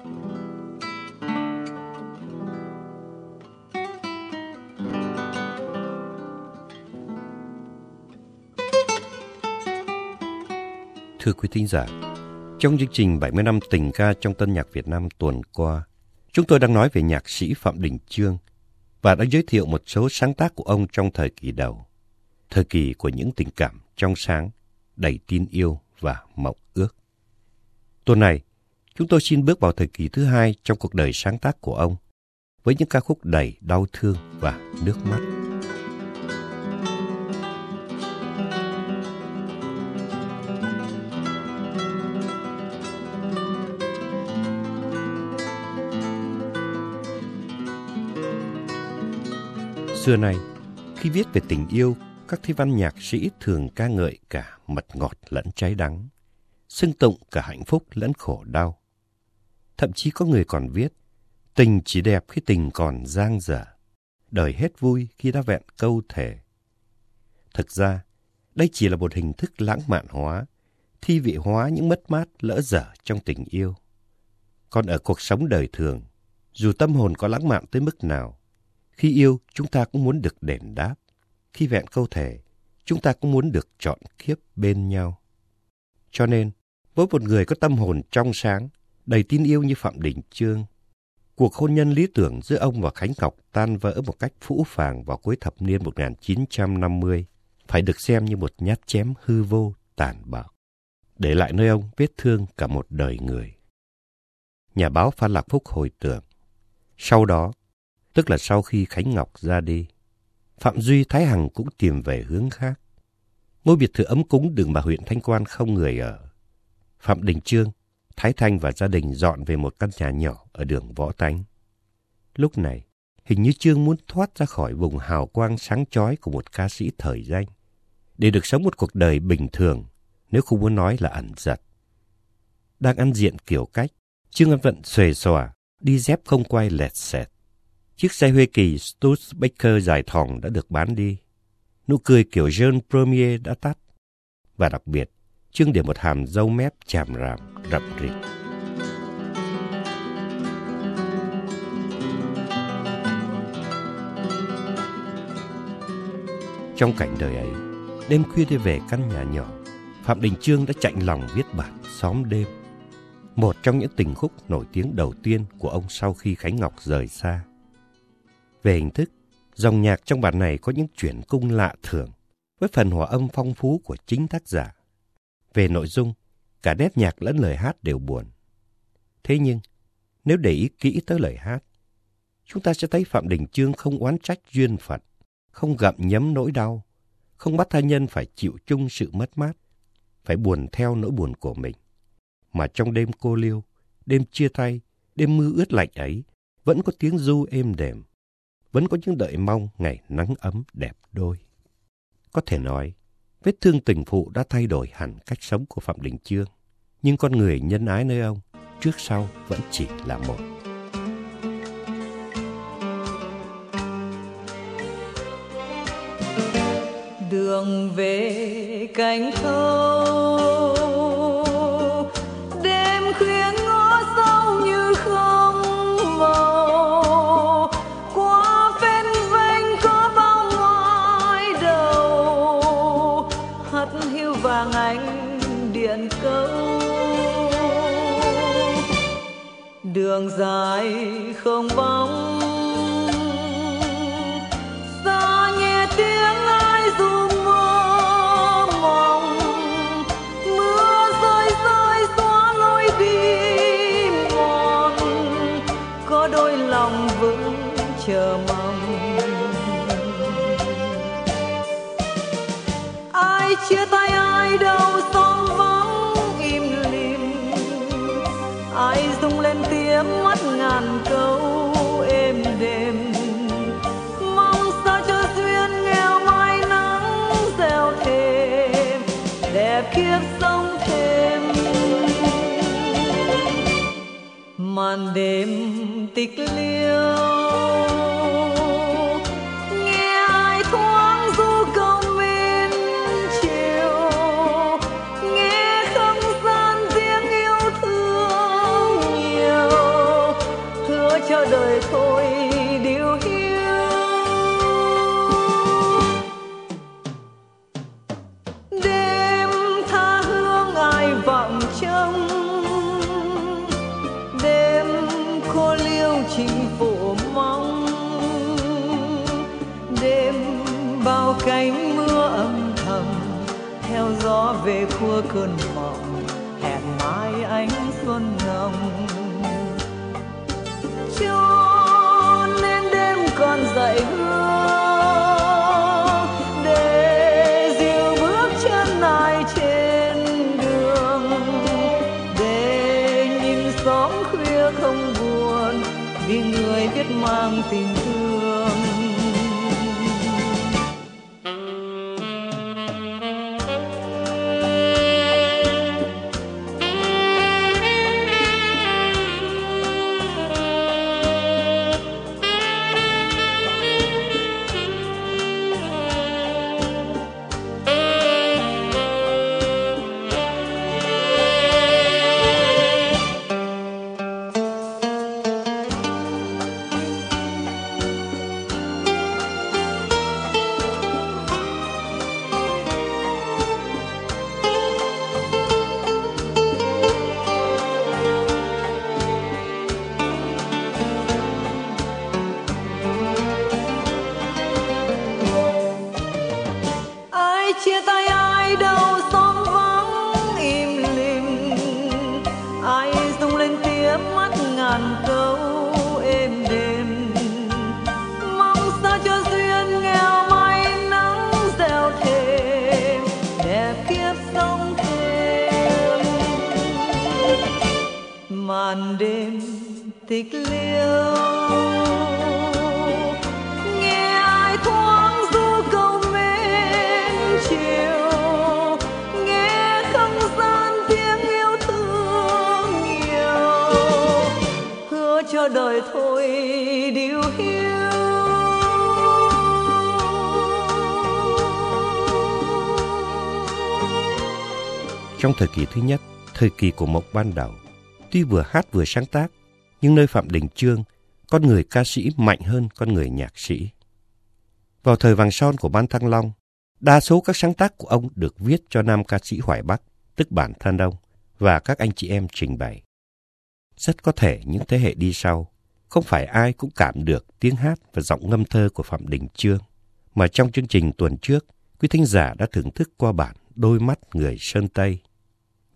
Thưa quý thính giả, trong chương trình 70 năm tình ca trong tân nhạc Việt Nam tuần qua, chúng tôi đang nói về nhạc sĩ Phạm Đình Trương và đã giới thiệu một số sáng tác của ông trong thời kỳ đầu, thời kỳ của những tình cảm trong sáng, đầy tin yêu và mộng ước. Tuần này, chúng tôi xin bước vào thời kỳ thứ hai trong cuộc đời sáng tác của ông, với những ca khúc đầy đau thương và nước mắt. Xưa nay, khi viết về tình yêu, các thi văn nhạc sĩ thường ca ngợi cả mật ngọt lẫn trái đắng, xưng tụng cả hạnh phúc lẫn khổ đau. Thậm chí có người còn viết, tình chỉ đẹp khi tình còn giang dở, đời hết vui khi đã vẹn câu thể. Thực ra, đây chỉ là một hình thức lãng mạn hóa, thi vị hóa những mất mát lỡ dở trong tình yêu. Còn ở cuộc sống đời thường, dù tâm hồn có lãng mạn tới mức nào, khi yêu, chúng ta cũng muốn được đền đáp. Khi vẹn câu thể, chúng ta cũng muốn được chọn kiếp bên nhau. Cho nên, với một người có tâm hồn trong sáng, đầy tin yêu như Phạm Đình Trương, cuộc hôn nhân lý tưởng giữa ông và Khánh Ngọc tan vỡ một cách phũ phàng vào cuối thập niên 1950, phải được xem như một nhát chém hư vô, tàn bạo, để lại nơi ông vết thương cả một đời người. Nhà báo Phan Lạc Phúc hồi tưởng, sau đó tức là sau khi Khánh Ngọc ra đi. Phạm Duy Thái Hằng cũng tìm về hướng khác. Ngôi biệt thự ấm cúng đường bà huyện Thanh Quan không người ở. Phạm Đình Trương, Thái Thanh và gia đình dọn về một căn nhà nhỏ ở đường Võ Tánh. Lúc này, hình như Trương muốn thoát ra khỏi vùng hào quang sáng chói của một ca sĩ thời danh, để được sống một cuộc đời bình thường, nếu không muốn nói là ẩn giật. Đang ăn diện kiểu cách, Trương An Vận xuề xòa, đi dép không quay lẹt xẹt. Chiếc xe Huê Kỳ Studebaker dài thòng đã được bán đi. Nụ cười kiểu Jean Premier đã tắt. Và đặc biệt, Trương để một hàm dâu mép chàm ràm, rậm rịt. Trong cảnh đời ấy, đêm khuya đi về căn nhà nhỏ, Phạm Đình Trương đã chạy lòng viết bản Xóm đêm. Một trong những tình khúc nổi tiếng đầu tiên của ông sau khi Khánh Ngọc rời xa. Về hình thức, dòng nhạc trong bản này có những chuyển cung lạ thường, với phần hòa âm phong phú của chính tác giả. Về nội dung, cả nét nhạc lẫn lời hát đều buồn. Thế nhưng, nếu để ý kỹ tới lời hát, chúng ta sẽ thấy Phạm Đình chương không oán trách duyên phận, không gặm nhấm nỗi đau, không bắt tha nhân phải chịu chung sự mất mát, phải buồn theo nỗi buồn của mình. Mà trong đêm cô liêu, đêm chia tay, đêm mưa ướt lạnh ấy, vẫn có tiếng du êm đềm, vẫn có những đợi mong ngày nắng ấm đẹp đôi. Có thể nói, vết thương tình phụ đã thay đổi hẳn cách sống của Phạm Đình Trương, nhưng con người nhân ái nơi ông trước sau vẫn chỉ là một. Đường về cánh thâu đường dài không bóng ai rung lên tiếng mắt ngàn câu êm đềm. Mong sao cho duyên nghèo mai nắng gieo thêm, đẹp kiếp sống thêm. Màn đêm tịch liêu. chinh phổ mong. Đêm bao cánh mưa âm thầm, theo gió về khua cơn mộng, hẹn mai ánh xuân nồng. Lên tiếng mắt ngàn câu êm đềm. Mong sao cho duyên nghèo may nắng gieo thêm, đẹp kiếp sống thêm. Màn đêm tịch liêu. Trong thời kỳ thứ nhất, thời kỳ của Mộc ban đầu, tuy vừa hát vừa sáng tác, nhưng nơi Phạm Đình Trương, con người ca sĩ mạnh hơn con người nhạc sĩ. Vào thời vàng son của Ban Thăng Long, đa số các sáng tác của ông được viết cho nam ca sĩ Hoài Bắc, tức bản thân ông, và các anh chị em trình bày. Rất có thể những thế hệ đi sau, không phải ai cũng cảm được tiếng hát và giọng ngâm thơ của Phạm Đình Trương, mà trong chương trình tuần trước, quý thính giả đã thưởng thức qua bản Đôi mắt người Sơn Tây.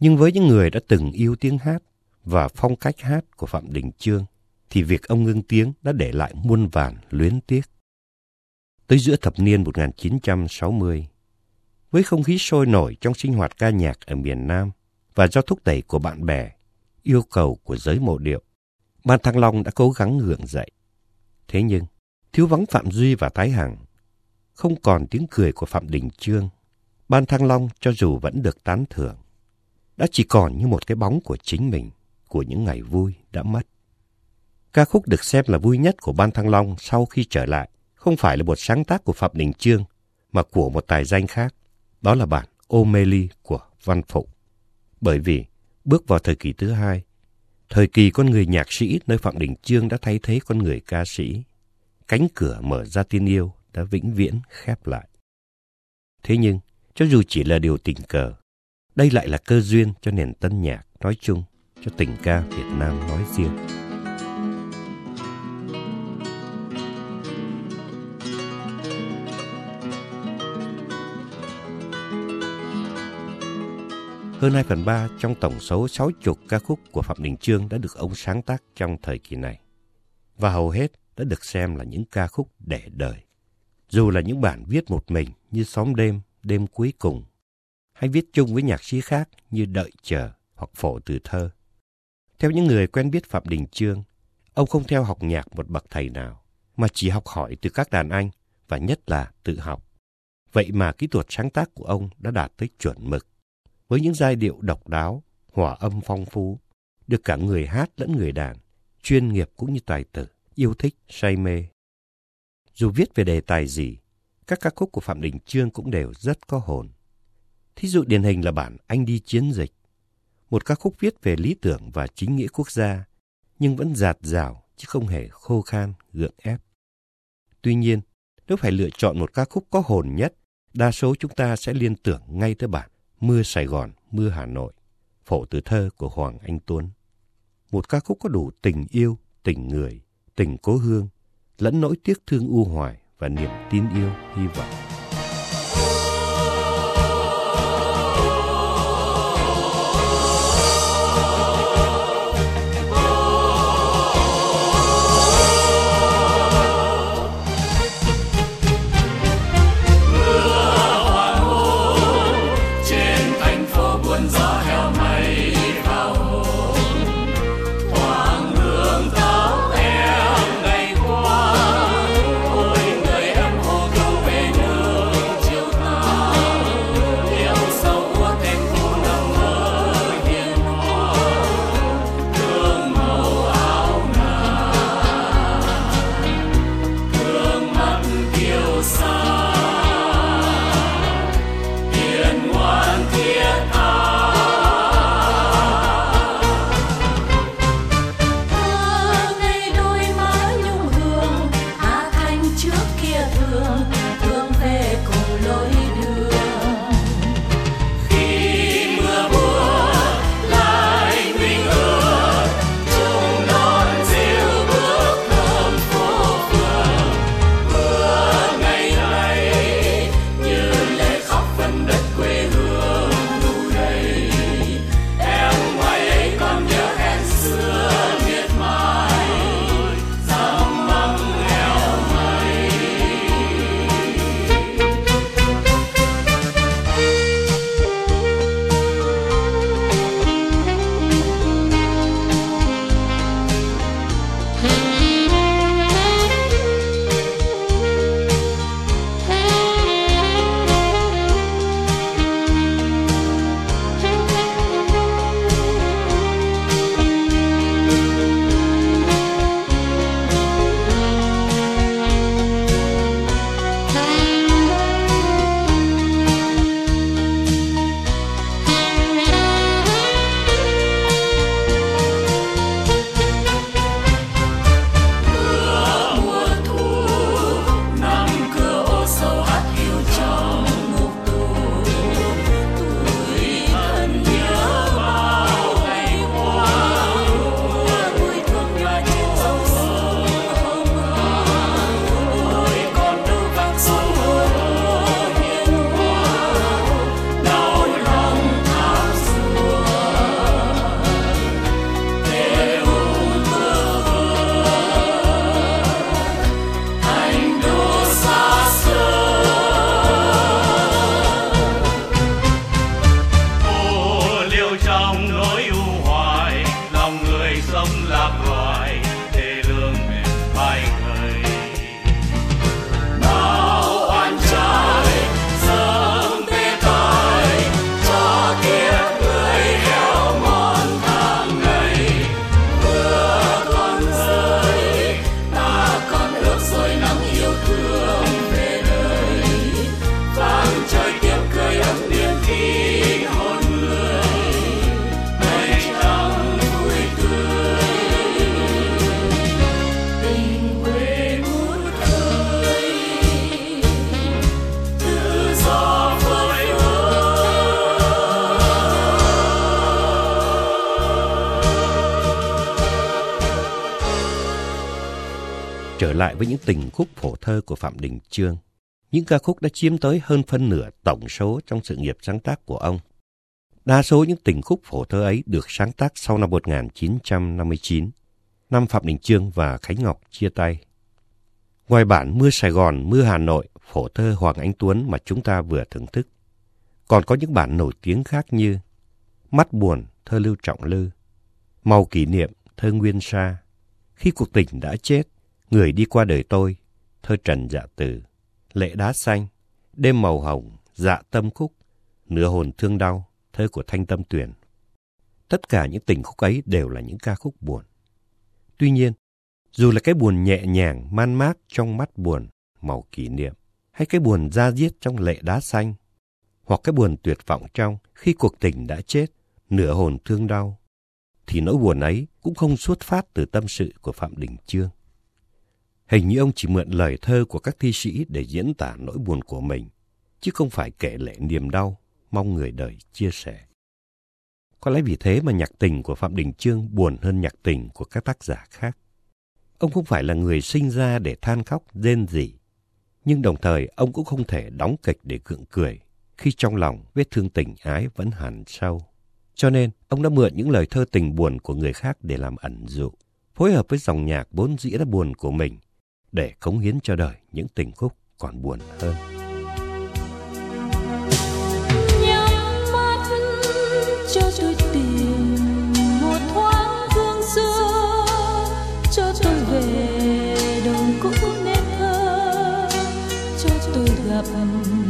Nhưng với những người đã từng yêu tiếng hát và phong cách hát của Phạm Đình Trương, thì việc ông ngưng tiếng đã để lại muôn vàn luyến tiếc. Tới giữa thập niên 1960, với không khí sôi nổi trong sinh hoạt ca nhạc ở miền Nam và do thúc đẩy của bạn bè, yêu cầu của giới mộ điệu, Ban Thăng Long đã cố gắng gượng dậy. Thế nhưng, thiếu vắng Phạm Duy và Thái Hằng, không còn tiếng cười của Phạm Đình Trương, Ban Thăng Long cho dù vẫn được tán thưởng, đã chỉ còn như một cái bóng của chính mình, của những ngày vui đã mất. Ca khúc được xem là vui nhất của Ban Thăng Long sau khi trở lại không phải là một sáng tác của Phạm Đình Trương, mà của một tài danh khác, đó là bản Ô của Văn Phụng. Bởi vì bước vào thời kỳ thứ hai, thời kỳ con người nhạc sĩ nơi Phạm Đình Trương đã thay thế con người ca sĩ. Cánh cửa mở ra tin yêu đã vĩnh viễn khép lại. Thế nhưng, cho dù chỉ là điều tình cờ, đây lại là cơ duyên cho nền tân nhạc nói chung, cho tình ca Việt Nam nói riêng. Hơn 2 phần 3 trong tổng số 60 ca khúc của Phạm Đình Trương đã được ông sáng tác trong thời kỳ này. Và hầu hết đã được xem là những ca khúc để đời. Dù là những bản viết một mình như Xóm đêm, Đêm cuối cùng, hay viết chung với nhạc sĩ khác như Đợi chờ hoặc Phổ từ thơ. Theo những người quen biết Phạm Đình Trương, ông không theo học nhạc một bậc thầy nào, mà chỉ học hỏi từ các đàn anh và nhất là tự học. Vậy mà kỹ thuật sáng tác của ông đã đạt tới chuẩn mực với những giai điệu độc đáo, hòa âm phong phú, được cả người hát lẫn người đàn, chuyên nghiệp cũng như tài tử, yêu thích, say mê. Dù viết về đề tài gì, các ca khúc của Phạm Đình Trương cũng đều rất có hồn. Thí dụ điển hình là bản Anh đi chiến dịch, một ca khúc viết về lý tưởng và chính nghĩa quốc gia, nhưng vẫn giạt rào chứ không hề khô khan, gượng ép. Tuy nhiên, nếu phải lựa chọn một ca khúc có hồn nhất, đa số chúng ta sẽ liên tưởng ngay tới bản Mưa Sài Gòn, Mưa Hà Nội, phổ từ thơ của Hoàng Anh Tuấn. Một ca khúc có đủ tình yêu, tình người, tình cố hương, lẫn nỗi tiếc thương u hoài và niềm tin yêu, hy vọng. Lại với những tình khúc phổ thơ của Phạm Đình Trương, những ca khúc đã chiếm tới hơn phân nửa tổng số trong sự nghiệp sáng tác của ông. Đa số những tình khúc phổ thơ ấy được sáng tác sau năm 1959, năm Phạm Đình Trương và Khánh Ngọc chia tay. Ngoài bản Mưa Sài Gòn, Mưa Hà Nội, phổ thơ Hoàng Anh Tuấn mà chúng ta vừa thưởng thức, còn có những bản nổi tiếng khác như Mắt Buồn, thơ Lưu Trọng Lư, Màu Kỷ Niệm, thơ Nguyên Sa, Khi cuộc tình đã chết, Người đi qua đời tôi, thơ Trần Dạ Từ, Lệ Đá Xanh, Đêm Màu Hồng, Dạ Tâm Khúc, Nửa Hồn Thương Đau, thơ của Thanh Tâm Tuyển. Tất cả những tình khúc ấy đều là những ca khúc buồn. Tuy nhiên, dù là cái buồn nhẹ nhàng, man mát trong mắt buồn, màu kỷ niệm, hay cái buồn da diết trong lệ đá xanh, hoặc cái buồn tuyệt vọng trong khi cuộc tình đã chết, nửa hồn thương đau, thì nỗi buồn ấy cũng không xuất phát từ tâm sự của Phạm Đình Chương. Hình như ông chỉ mượn lời thơ của các thi sĩ để diễn tả nỗi buồn của mình, chứ không phải kể lệ niềm đau, mong người đời chia sẻ. Có lẽ vì thế mà nhạc tình của Phạm Đình Trương buồn hơn nhạc tình của các tác giả khác. Ông không phải là người sinh ra để than khóc, rên rỉ, nhưng đồng thời ông cũng không thể đóng kịch để gượng cười khi trong lòng vết thương tình ái vẫn hằn sâu. Cho nên, ông đã mượn những lời thơ tình buồn của người khác để làm ẩn dụ, phối hợp với dòng nhạc bốn dĩa đã buồn của mình để cống hiến cho đời những tình khúc còn buồn hơn. khoảng giữa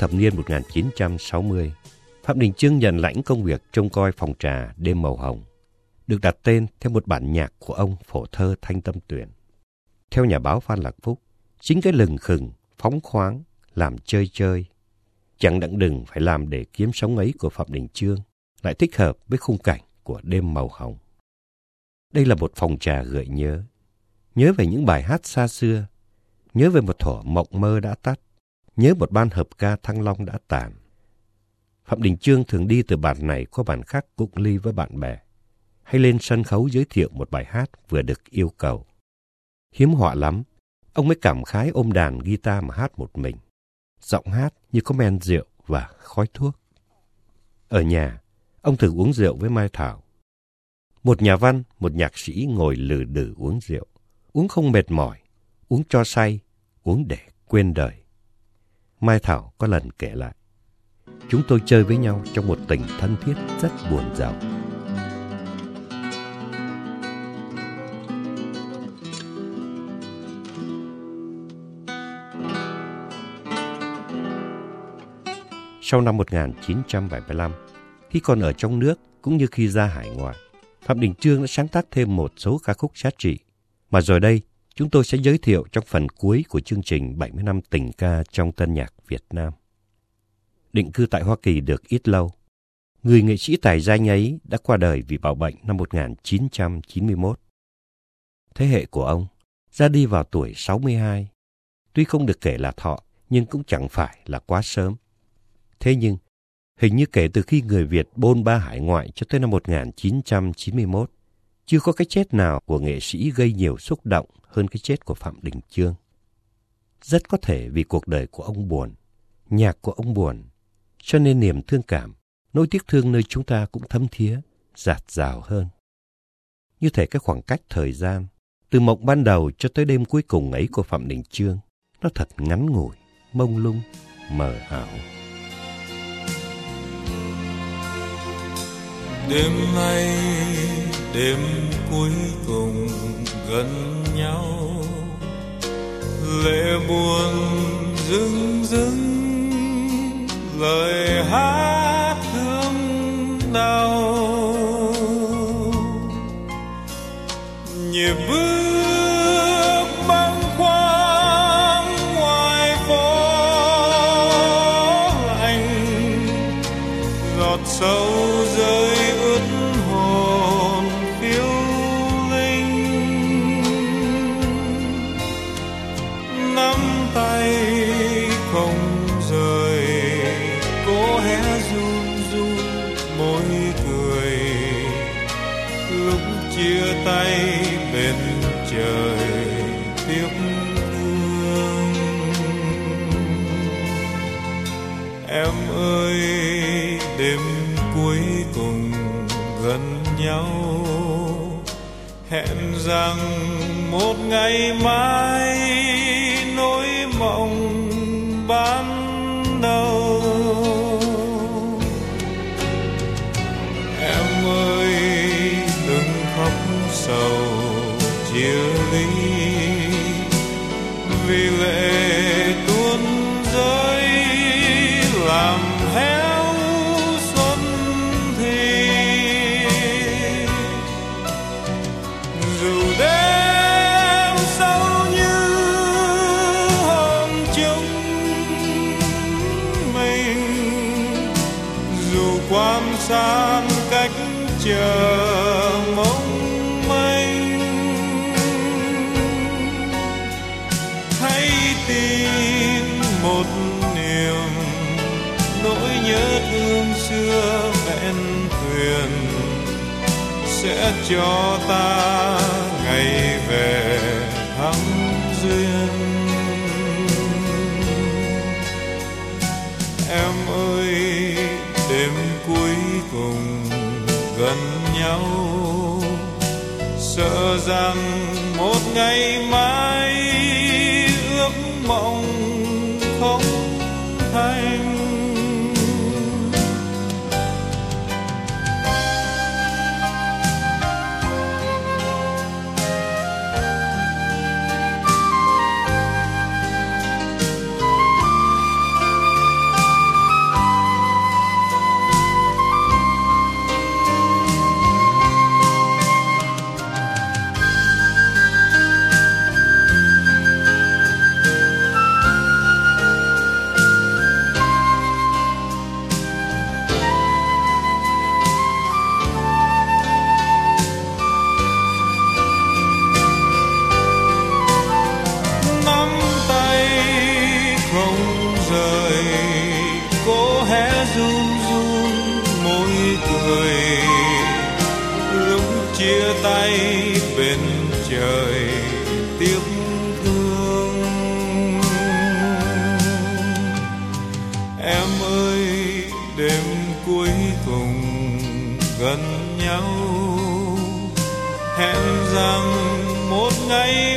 thập niên 1960, Phạm Đình Trương nhận lãnh công việc trông coi phòng trà đêm màu hồng, được đặt tên theo một bản nhạc của ông phổ thơ Thanh Tâm Tuyển. Theo nhà báo Phan Lạc Phúc, chính cái lừng khừng, phóng khoáng, làm chơi chơi, chẳng đặng đừng phải làm để kiếm sống ấy của Phạm Đình Trương, lại thích hợp với khung cảnh của đêm màu hồng. Đây là một phòng trà gợi nhớ, nhớ về những bài hát xa xưa, nhớ về một thỏa mộng mơ đã tắt, nhớ một ban hợp ca Thăng Long đã tàn. Phạm Đình Trương thường đi từ bản này qua bản khác cụng ly với bạn bè, hay lên sân khấu giới thiệu một bài hát vừa được yêu cầu. Hiếm họa lắm, ông mới cảm khái ôm đàn guitar mà hát một mình. Giọng hát như có men rượu và khói thuốc. Ở nhà, ông thường uống rượu với Mai Thảo. Một nhà văn, một nhạc sĩ ngồi lừ đừ uống rượu. Uống không mệt mỏi, uống cho say, uống để quên đời. Mai Thảo có lần kể lại. Chúng tôi chơi với nhau trong một tình thân thiết rất buồn giàu. Sau năm 1975, Khi còn ở trong nước cũng như khi ra hải ngoại, Phạm Đình Trương đã sáng tác thêm một số ca khúc giá trị. Mà rồi đây, chúng tôi sẽ giới thiệu trong phần cuối của chương trình 70 năm tình ca trong tân nhạc Việt Nam. Định cư tại Hoa Kỳ được ít lâu, người nghệ sĩ tài danh ấy đã qua đời vì bạo bệnh năm 1991. Thế hệ của ông ra đi vào tuổi 62. Tuy không được kể là thọ, nhưng cũng chẳng phải là quá sớm. Thế nhưng, hình như kể từ khi người Việt bôn ba hải ngoại cho tới năm 1991, chưa có cái chết nào của nghệ sĩ gây nhiều xúc động hơn cái chết của Phạm Đình Trương. Rất có thể vì cuộc đời của ông buồn, nhạc của ông buồn, cho nên niềm thương cảm, nỗi tiếc thương nơi chúng ta cũng thấm thía, giạt rào hơn. Như thể cái khoảng cách thời gian, từ mộng ban đầu cho tới đêm cuối cùng ấy của Phạm Đình Trương, nó thật ngắn ngủi, mông lung, mờ ảo. Đêm nay, đêm cuối cùng gần nhau, lệ buồn dưng dưng lời hát em ơi, đêm cuối cùng gần nhau. Hẹn rằng một ngày mai nỗi mộng ban đầu. Em ơi, đừng khóc sầu chia dù quan san cách chờ mong manh hãy tìm một niềm nỗi nhớ thương xưa vẹn thuyền sẽ cho ta rằng một ngày mai chia bên trời tiếc thương. Em ơi, đêm cuối cùng gần nhau, hẹn rằng một ngày